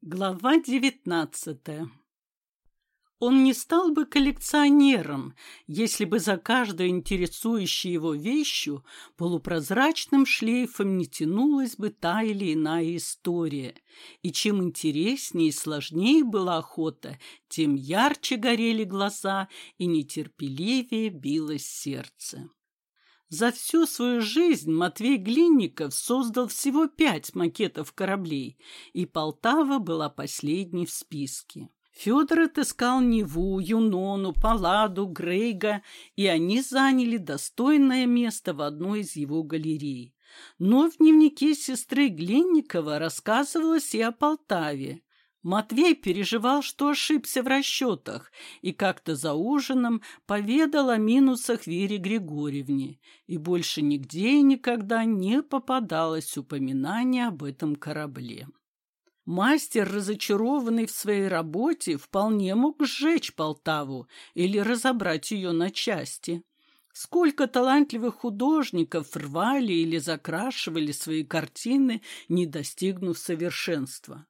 Глава девятнадцатая Он не стал бы коллекционером, если бы за каждой интересующей его вещью полупрозрачным шлейфом не тянулась бы та или иная история. И чем интереснее и сложнее была охота, тем ярче горели глаза и нетерпеливее билось сердце. За всю свою жизнь Матвей Глинников создал всего пять макетов кораблей, и Полтава была последней в списке. Федор отыскал Неву, Юнону, Палладу, Грейга, и они заняли достойное место в одной из его галерей. Но в дневнике сестры Глинникова рассказывалось и о Полтаве. Матвей переживал, что ошибся в расчетах, и как-то за ужином поведал о минусах Вере Григорьевне, и больше нигде и никогда не попадалось упоминание об этом корабле. Мастер, разочарованный в своей работе, вполне мог сжечь Полтаву или разобрать ее на части. Сколько талантливых художников рвали или закрашивали свои картины, не достигнув совершенства.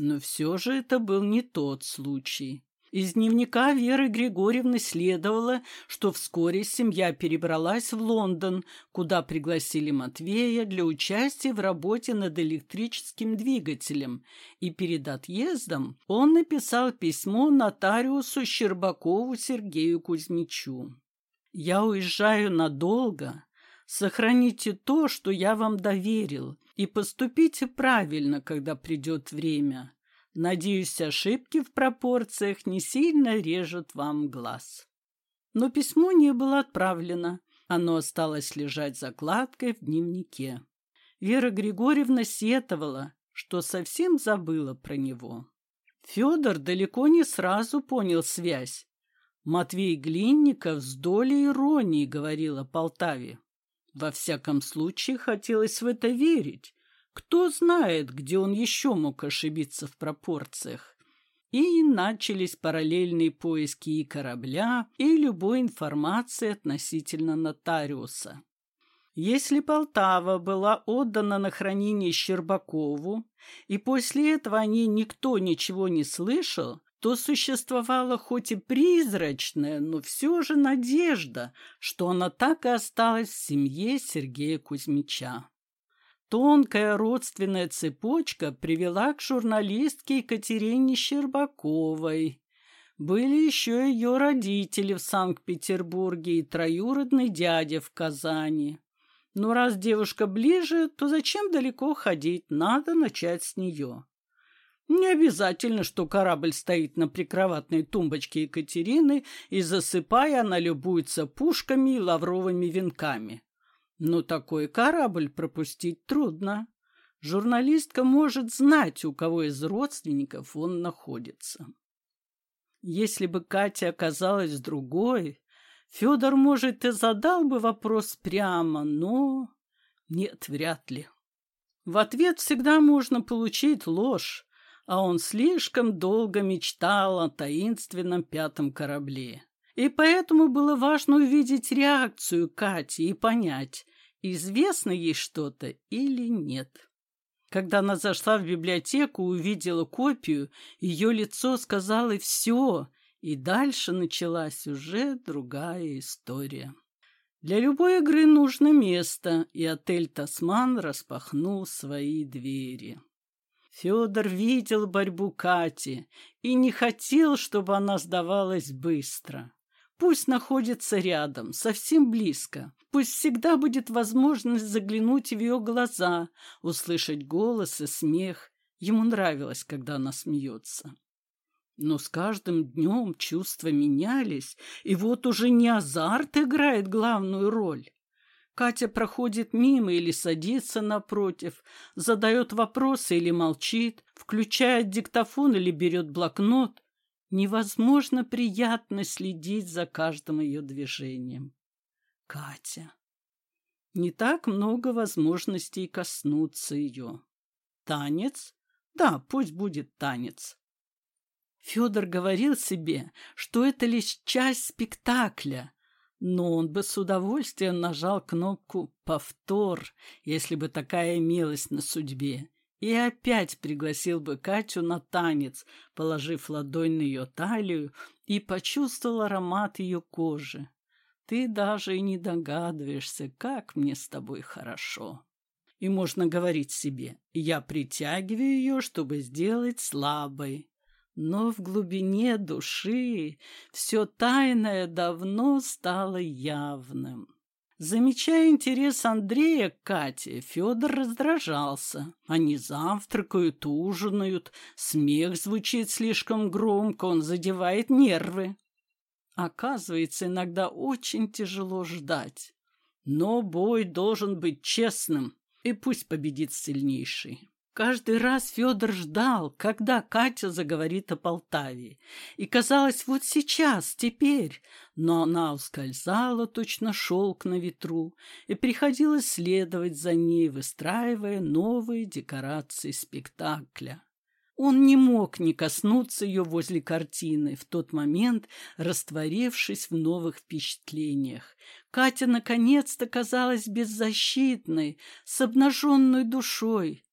Но все же это был не тот случай. Из дневника Веры Григорьевны следовало, что вскоре семья перебралась в Лондон, куда пригласили Матвея для участия в работе над электрическим двигателем, и перед отъездом он написал письмо нотариусу Щербакову Сергею Кузьмичу. «Я уезжаю надолго. Сохраните то, что я вам доверил, и поступите правильно, когда придет время. Надеюсь, ошибки в пропорциях не сильно режут вам глаз. Но письмо не было отправлено. Оно осталось лежать закладкой в дневнике. Вера Григорьевна сетовала, что совсем забыла про него. Федор далеко не сразу понял связь. Матвей Глинников с долей иронии говорил о Полтаве. Во всяком случае, хотелось в это верить. Кто знает, где он еще мог ошибиться в пропорциях. И начались параллельные поиски и корабля, и любой информации относительно нотариуса. Если Полтава была отдана на хранение Щербакову, и после этого о ней никто ничего не слышал, то существовала хоть и призрачная, но все же надежда, что она так и осталась в семье Сергея Кузьмича. Тонкая родственная цепочка привела к журналистке Екатерине Щербаковой. Были еще ее родители в Санкт-Петербурге и троюродный дядя в Казани. Но раз девушка ближе, то зачем далеко ходить, надо начать с нее. Не обязательно, что корабль стоит на прикроватной тумбочке Екатерины, и, засыпая, она любуется пушками и лавровыми венками. Но такой корабль пропустить трудно. Журналистка может знать, у кого из родственников он находится. Если бы Катя оказалась другой, Федор, может, и задал бы вопрос прямо, но... Нет, вряд ли. В ответ всегда можно получить ложь, а он слишком долго мечтал о таинственном пятом корабле. И поэтому было важно увидеть реакцию Кати и понять, известно ей что-то или нет. Когда она зашла в библиотеку, увидела копию, ее лицо сказало «все», и дальше началась уже другая история. Для любой игры нужно место, и отель «Тасман» распахнул свои двери. Федор видел борьбу Кати и не хотел, чтобы она сдавалась быстро. Пусть находится рядом, совсем близко. Пусть всегда будет возможность заглянуть в ее глаза, услышать голос и смех. Ему нравилось, когда она смеется. Но с каждым днем чувства менялись, и вот уже не азарт играет главную роль. Катя проходит мимо или садится напротив, задает вопросы или молчит, включает диктофон или берет блокнот. Невозможно приятно следить за каждым ее движением. Катя. Не так много возможностей коснуться ее. Танец? Да, пусть будет танец. Федор говорил себе, что это лишь часть спектакля, но он бы с удовольствием нажал кнопку «Повтор», если бы такая имелась на судьбе. и опять пригласил бы Катю на танец, положив ладонь на ее талию и почувствовал аромат ее кожи. Ты даже и не догадываешься, как мне с тобой хорошо. И можно говорить себе, я притягиваю ее, чтобы сделать слабой. Но в глубине души все тайное давно стало явным. Замечая интерес Андрея к Кате, Федор раздражался. Они завтракают, ужинают, смех звучит слишком громко, он задевает нервы. Оказывается, иногда очень тяжело ждать. Но бой должен быть честным, и пусть победит сильнейший. Каждый раз Федор ждал, когда Катя заговорит о Полтаве. И казалось, вот сейчас, теперь. Но она ускользала, точно шелк на ветру, и приходилось следовать за ней, выстраивая новые декорации спектакля. Он не мог не коснуться ее возле картины, в тот момент растворившись в новых впечатлениях. Катя наконец-то казалась беззащитной, с обнаженной душой.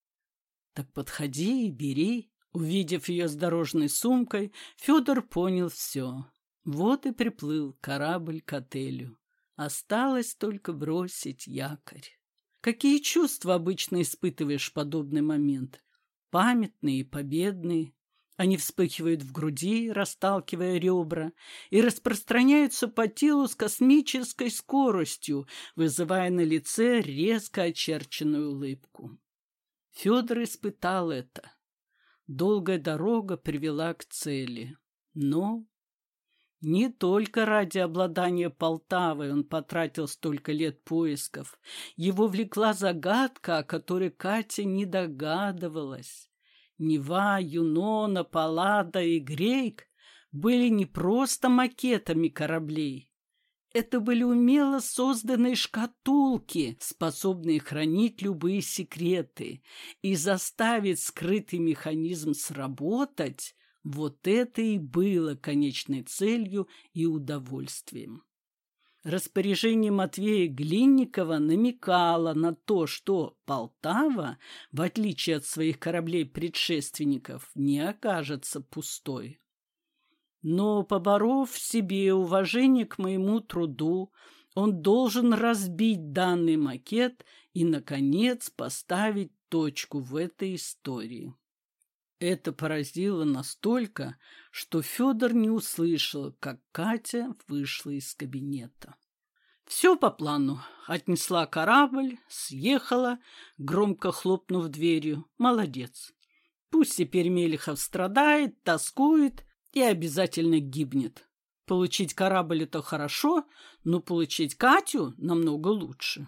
Так подходи и бери. Увидев ее с дорожной сумкой, Федор понял все. Вот и приплыл корабль к отелю. Осталось только бросить якорь. Какие чувства обычно испытываешь в подобный момент? Памятные и победные. Они вспыхивают в груди, расталкивая ребра, и распространяются по телу с космической скоростью, вызывая на лице резко очерченную улыбку. Федор испытал это. Долгая дорога привела к цели. Но не только ради обладания Полтавой он потратил столько лет поисков. Его влекла загадка, о которой Катя не догадывалась. Нева, Юнона, Паллада и Грейк были не просто макетами кораблей. Это были умело созданные шкатулки, способные хранить любые секреты, и заставить скрытый механизм сработать – вот это и было конечной целью и удовольствием. Распоряжение Матвея Глинникова намекало на то, что Полтава, в отличие от своих кораблей-предшественников, не окажется пустой. Но, поборов в себе уважение к моему труду, он должен разбить данный макет и, наконец, поставить точку в этой истории. Это поразило настолько, что Федор не услышал, как Катя вышла из кабинета. Все по плану. Отнесла корабль, съехала, громко хлопнув дверью. Молодец. Пусть теперь Мелехов страдает, тоскует, и обязательно гибнет. Получить корабль — это хорошо, но получить Катю намного лучше.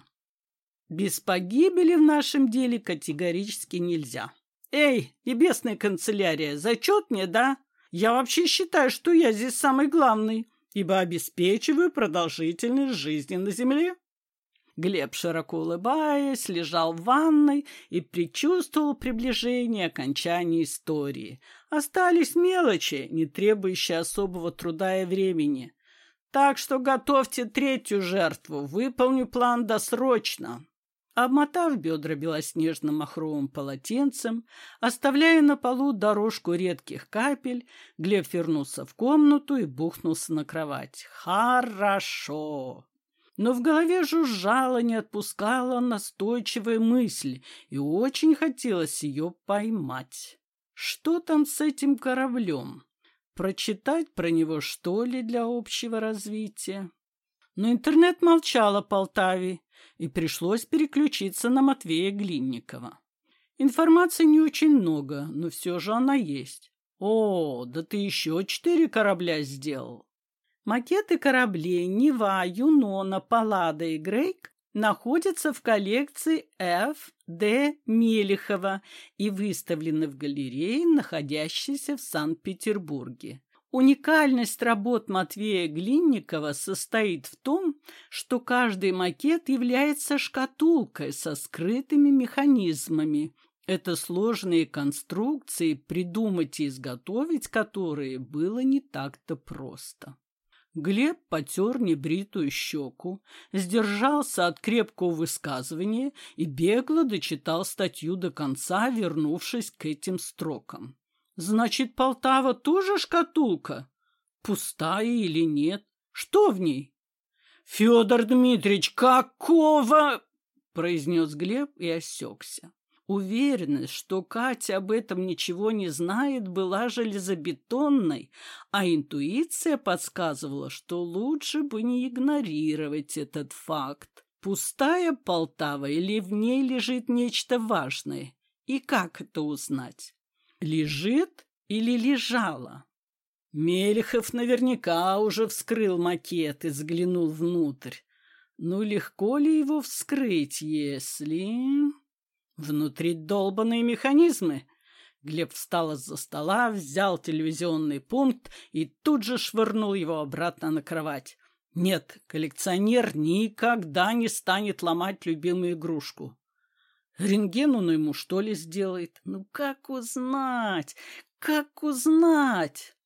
Без погибели в нашем деле категорически нельзя. Эй, небесная канцелярия, зачет мне, да? Я вообще считаю, что я здесь самый главный, ибо обеспечиваю продолжительность жизни на земле. Глеб, широко улыбаясь, лежал в ванной и предчувствовал приближение окончания истории. Остались мелочи, не требующие особого труда и времени. Так что готовьте третью жертву, выполню план досрочно. Обмотав бедра белоснежным махровым полотенцем, оставляя на полу дорожку редких капель, Глеб вернулся в комнату и бухнулся на кровать. «Хорошо!» Но в голове жужжала, не отпускала настойчивая мысль, и очень хотелось ее поймать. Что там с этим кораблем? Прочитать про него, что ли, для общего развития? Но интернет молчал о Полтаве, и пришлось переключиться на Матвея Глинникова. Информации не очень много, но все же она есть. О, да ты еще четыре корабля сделал. Макеты кораблей Нева, Юнона, Паллада и Грейк находятся в коллекции Ф. Д. Мелехова и выставлены в галерее, находящейся в Санкт-Петербурге. Уникальность работ Матвея Глинникова состоит в том, что каждый макет является шкатулкой со скрытыми механизмами. Это сложные конструкции, придумать и изготовить которые было не так-то просто. Глеб потер небритую щеку, сдержался от крепкого высказывания и бегло дочитал статью до конца, вернувшись к этим строкам. «Значит, Полтава тоже шкатулка? Пустая или нет? Что в ней?» «Федор Дмитриевич, какого?» — произнес Глеб и осекся. Уверенность, что Катя об этом ничего не знает, была железобетонной, а интуиция подсказывала, что лучше бы не игнорировать этот факт. Пустая Полтава или в ней лежит нечто важное? И как это узнать? Лежит или лежала? Мелехов наверняка уже вскрыл макет и взглянул внутрь. Ну, легко ли его вскрыть, если... Внутри долбанные механизмы. Глеб встал из-за стола, взял телевизионный пункт и тут же швырнул его обратно на кровать. Нет, коллекционер никогда не станет ломать любимую игрушку. Рентген он ему что ли сделает? Ну как узнать? Как узнать?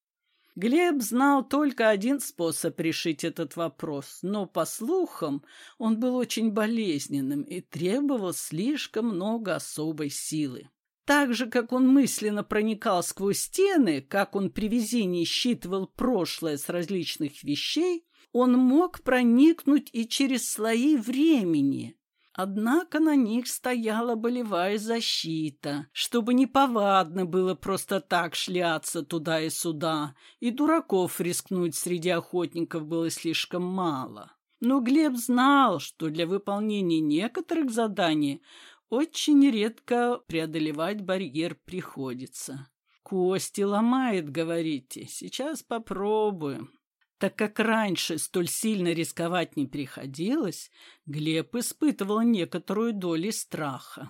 Глеб знал только один способ решить этот вопрос, но, по слухам, он был очень болезненным и требовал слишком много особой силы. Так же, как он мысленно проникал сквозь стены, как он при везении считывал прошлое с различных вещей, он мог проникнуть и через слои времени, Однако на них стояла болевая защита, чтобы неповадно было просто так шляться туда и сюда, и дураков рискнуть среди охотников было слишком мало. Но Глеб знал, что для выполнения некоторых заданий очень редко преодолевать барьер приходится. «Кости ломает, говорите. Сейчас попробуем». Так как раньше столь сильно рисковать не приходилось, Глеб испытывал некоторую долю страха.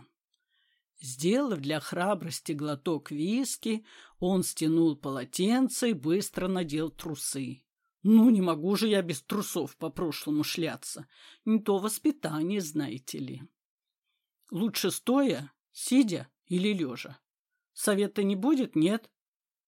Сделав для храбрости глоток виски, он стянул полотенце и быстро надел трусы. Ну, не могу же я без трусов по-прошлому шляться. Не то воспитание, знаете ли. Лучше стоя, сидя или лежа. Совета не будет, нет?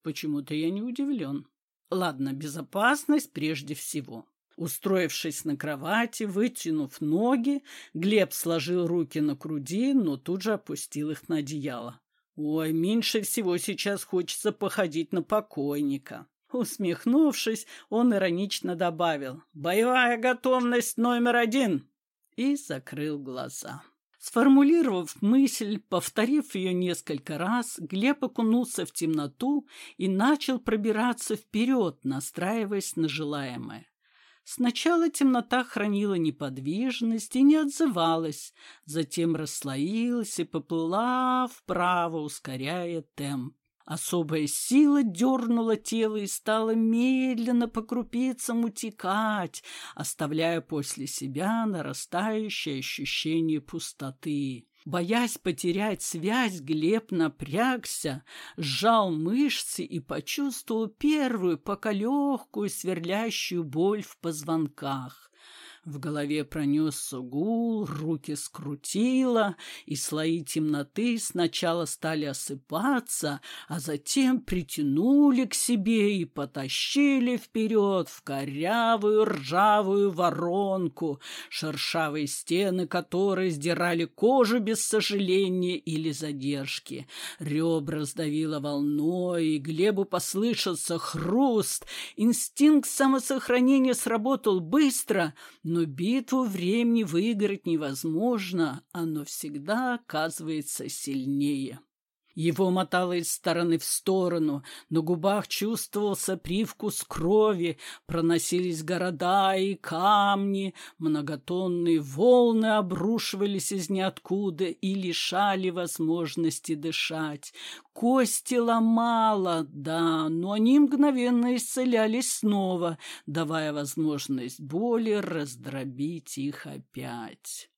Почему-то я не удивлен. Ладно, безопасность прежде всего. Устроившись на кровати, вытянув ноги, Глеб сложил руки на груди, но тут же опустил их на одеяло. «Ой, меньше всего сейчас хочется походить на покойника». Усмехнувшись, он иронично добавил «Боевая готовность номер один» и закрыл глаза. Сформулировав мысль, повторив ее несколько раз, Глеб окунулся в темноту и начал пробираться вперед, настраиваясь на желаемое. Сначала темнота хранила неподвижность и не отзывалась, затем расслоилась и поплыла вправо, ускоряя темп. Особая сила дернула тело и стала медленно по крупицам утекать, оставляя после себя нарастающее ощущение пустоты. Боясь потерять связь, Глеб напрягся, сжал мышцы и почувствовал первую, пока легкую, сверлящую боль в позвонках. В голове пронесся гул, руки скрутило, и слои темноты сначала стали осыпаться, а затем притянули к себе и потащили вперед в корявую ржавую воронку, шершавые стены которой сдирали кожу без сожаления или задержки. Ребра сдавило волной, и Глебу послышался хруст. Инстинкт самосохранения сработал быстро — но битву времени выиграть невозможно, оно всегда оказывается сильнее. Его мотало из стороны в сторону, на губах чувствовался привкус крови, проносились города и камни, многотонные волны обрушивались из ниоткуда и лишали возможности дышать. Кости ломало, да, но они мгновенно исцелялись снова, давая возможность боли раздробить их опять.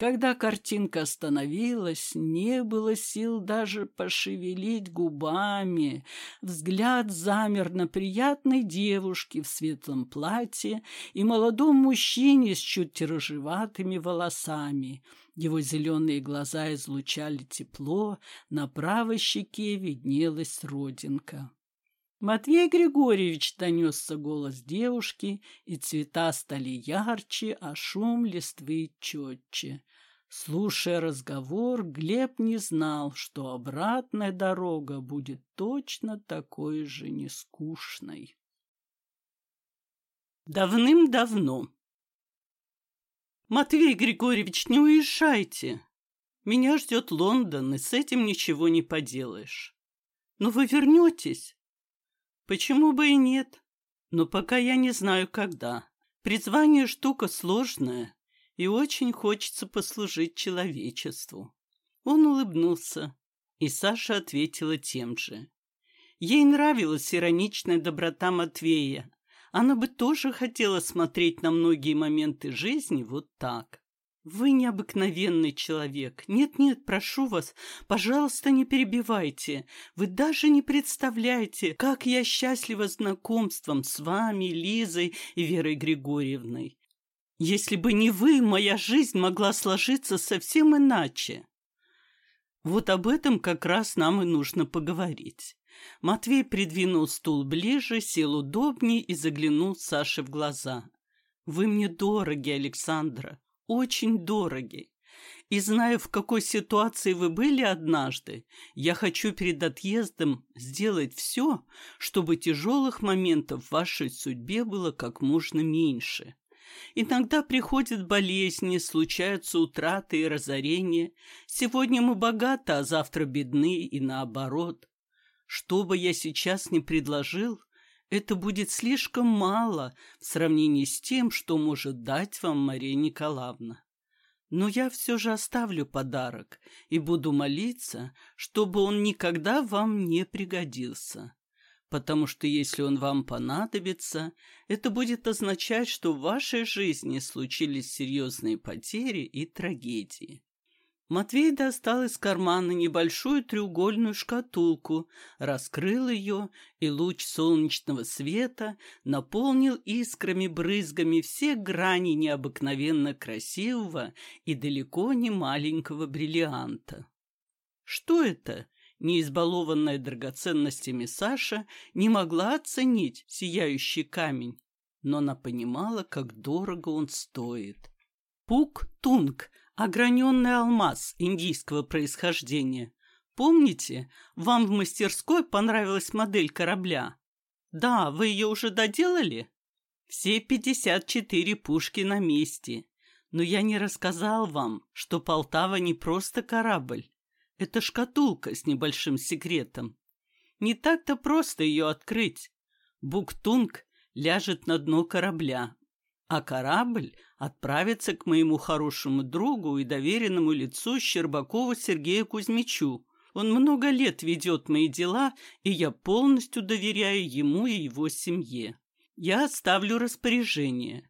Когда картинка остановилась, не было сил даже пошевелить губами. Взгляд замер на приятной девушке в светлом платье и молодом мужчине с чуть рыжеватыми волосами. Его зеленые глаза излучали тепло, на правой щеке виднелась родинка. Матвей Григорьевич донесся голос девушки, и цвета стали ярче, а шум листвы четче. Слушая разговор, Глеб не знал, что обратная дорога будет точно такой же нескучной. Давным-давно. «Матвей Григорьевич, не уезжайте! Меня ждет Лондон, и с этим ничего не поделаешь. Но вы вернетесь?» Почему бы и нет? Но пока я не знаю, когда. Призвание штука сложная, и очень хочется послужить человечеству. Он улыбнулся, и Саша ответила тем же. Ей нравилась ироничная доброта Матвея. Она бы тоже хотела смотреть на многие моменты жизни вот так. «Вы необыкновенный человек. Нет-нет, прошу вас, пожалуйста, не перебивайте. Вы даже не представляете, как я счастлива знакомством с вами, Лизой и Верой Григорьевной. Если бы не вы, моя жизнь могла сложиться совсем иначе. Вот об этом как раз нам и нужно поговорить». Матвей придвинул стул ближе, сел удобнее и заглянул Саше в глаза. «Вы мне дороги, Александра очень дороги. И знаю, в какой ситуации вы были однажды, я хочу перед отъездом сделать все, чтобы тяжелых моментов в вашей судьбе было как можно меньше. Иногда приходят болезни, случаются утраты и разорения. Сегодня мы богаты, а завтра бедны и наоборот. Что бы я сейчас ни предложил, это будет слишком мало в сравнении с тем, что может дать вам Мария Николаевна. Но я все же оставлю подарок и буду молиться, чтобы он никогда вам не пригодился. Потому что если он вам понадобится, это будет означать, что в вашей жизни случились серьезные потери и трагедии. Матвей достал из кармана небольшую треугольную шкатулку, раскрыл ее, и луч солнечного света наполнил искрами-брызгами все грани необыкновенно красивого и далеко не маленького бриллианта. Что это? Неизбалованная драгоценностями Саша не могла оценить сияющий камень, но она понимала, как дорого он стоит. Пук-тунг Ограненный алмаз индийского происхождения. Помните, вам в мастерской понравилась модель корабля? Да, вы ее уже доделали? Все пятьдесят четыре пушки на месте. Но я не рассказал вам, что Полтава не просто корабль. Это шкатулка с небольшим секретом. Не так-то просто ее открыть. Буктунг ляжет на дно корабля, а корабль отправится к моему хорошему другу и доверенному лицу Щербакову Сергею Кузьмичу. Он много лет ведет мои дела, и я полностью доверяю ему и его семье. Я оставлю распоряжение.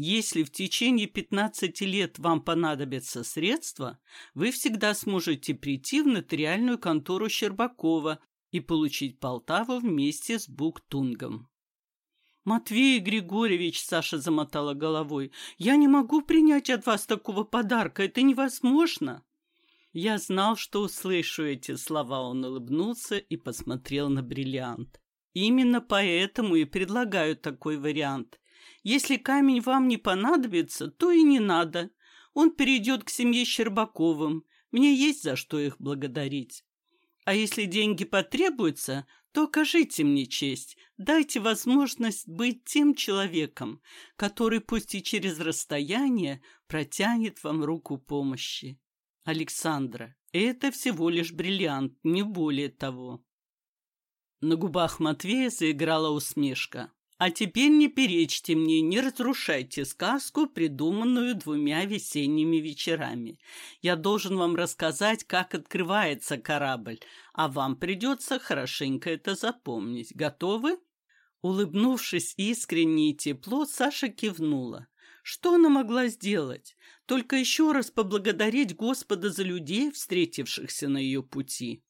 Если в течение 15 лет вам понадобятся средства, вы всегда сможете прийти в нотариальную контору Щербакова и получить Полтаву вместе с Буктунгом. «Матвей Григорьевич», — Саша замотала головой, — «я не могу принять от вас такого подарка, это невозможно». Я знал, что услышу эти слова, он улыбнулся и посмотрел на бриллиант. Именно поэтому и предлагаю такой вариант. Если камень вам не понадобится, то и не надо. Он перейдет к семье Щербаковым. Мне есть за что их благодарить. А если деньги потребуются, то окажите мне честь, дайте возможность быть тем человеком, который пусть и через расстояние протянет вам руку помощи. Александра, это всего лишь бриллиант, не более того. На губах Матвея заиграла усмешка. А теперь не перечьте мне, не разрушайте сказку, придуманную двумя весенними вечерами. Я должен вам рассказать, как открывается корабль, а вам придется хорошенько это запомнить. Готовы?» Улыбнувшись искренне и тепло, Саша кивнула. Что она могла сделать? Только еще раз поблагодарить Господа за людей, встретившихся на ее пути.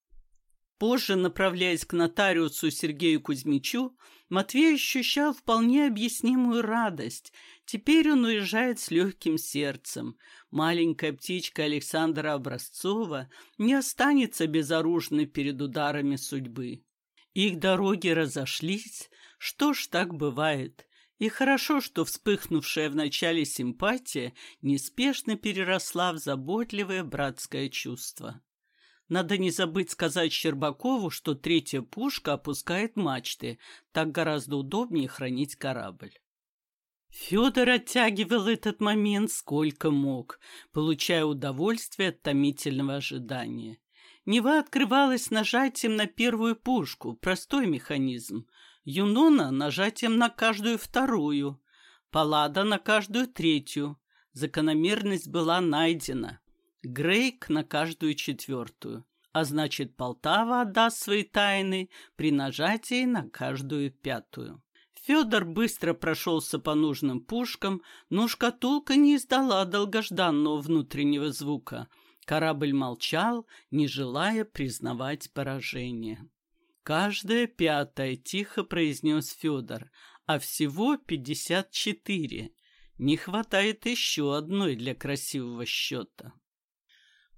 Позже, направляясь к нотариусу Сергею Кузьмичу, Матвей ощущал вполне объяснимую радость. Теперь он уезжает с легким сердцем. Маленькая птичка Александра Образцова не останется безоружной перед ударами судьбы. Их дороги разошлись, что ж так бывает. И хорошо, что вспыхнувшая в начале симпатия неспешно переросла в заботливое братское чувство. Надо не забыть сказать Щербакову, что третья пушка опускает мачты, так гораздо удобнее хранить корабль. Федор оттягивал этот момент сколько мог, получая удовольствие от томительного ожидания. Нева открывалась нажатием на первую пушку, простой механизм. Юнона нажатием на каждую вторую, Паллада на каждую третью. Закономерность была найдена. Грейк на каждую четвертую. А значит, Полтава отдаст свои тайны при нажатии на каждую пятую. Федор быстро прошелся по нужным пушкам, но шкатулка не издала долгожданного внутреннего звука. Корабль молчал, не желая признавать поражение. «Каждая пятая», — тихо произнес Федор, — «а всего пятьдесят четыре. Не хватает еще одной для красивого счета».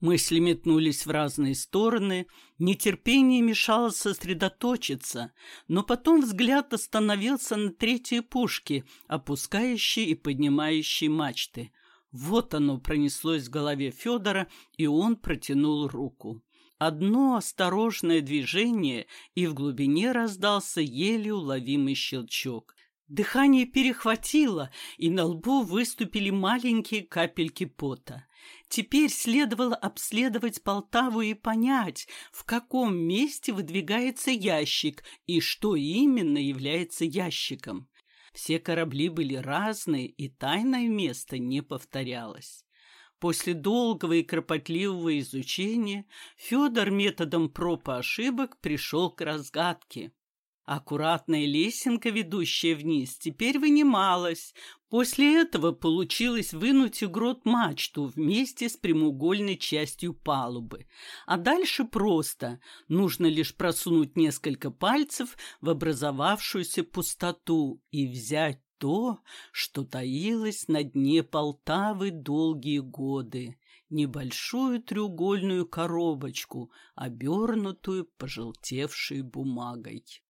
Мысли метнулись в разные стороны, нетерпение мешало сосредоточиться, но потом взгляд остановился на третьей пушке, опускающей и поднимающей мачты. Вот оно пронеслось в голове Федора, и он протянул руку. Одно осторожное движение, и в глубине раздался еле уловимый щелчок. Дыхание перехватило, и на лбу выступили маленькие капельки пота. Теперь следовало обследовать Полтаву и понять, в каком месте выдвигается ящик и что именно является ящиком. Все корабли были разные, и тайное место не повторялось. После долгого и кропотливого изучения Федор методом проб и ошибок пришел к разгадке. Аккуратная лесенка, ведущая вниз, теперь вынималась. После этого получилось вынуть грот мачту вместе с прямоугольной частью палубы. А дальше просто. Нужно лишь просунуть несколько пальцев в образовавшуюся пустоту и взять то, что таилось на дне Полтавы долгие годы, небольшую треугольную коробочку, обернутую пожелтевшей бумагой.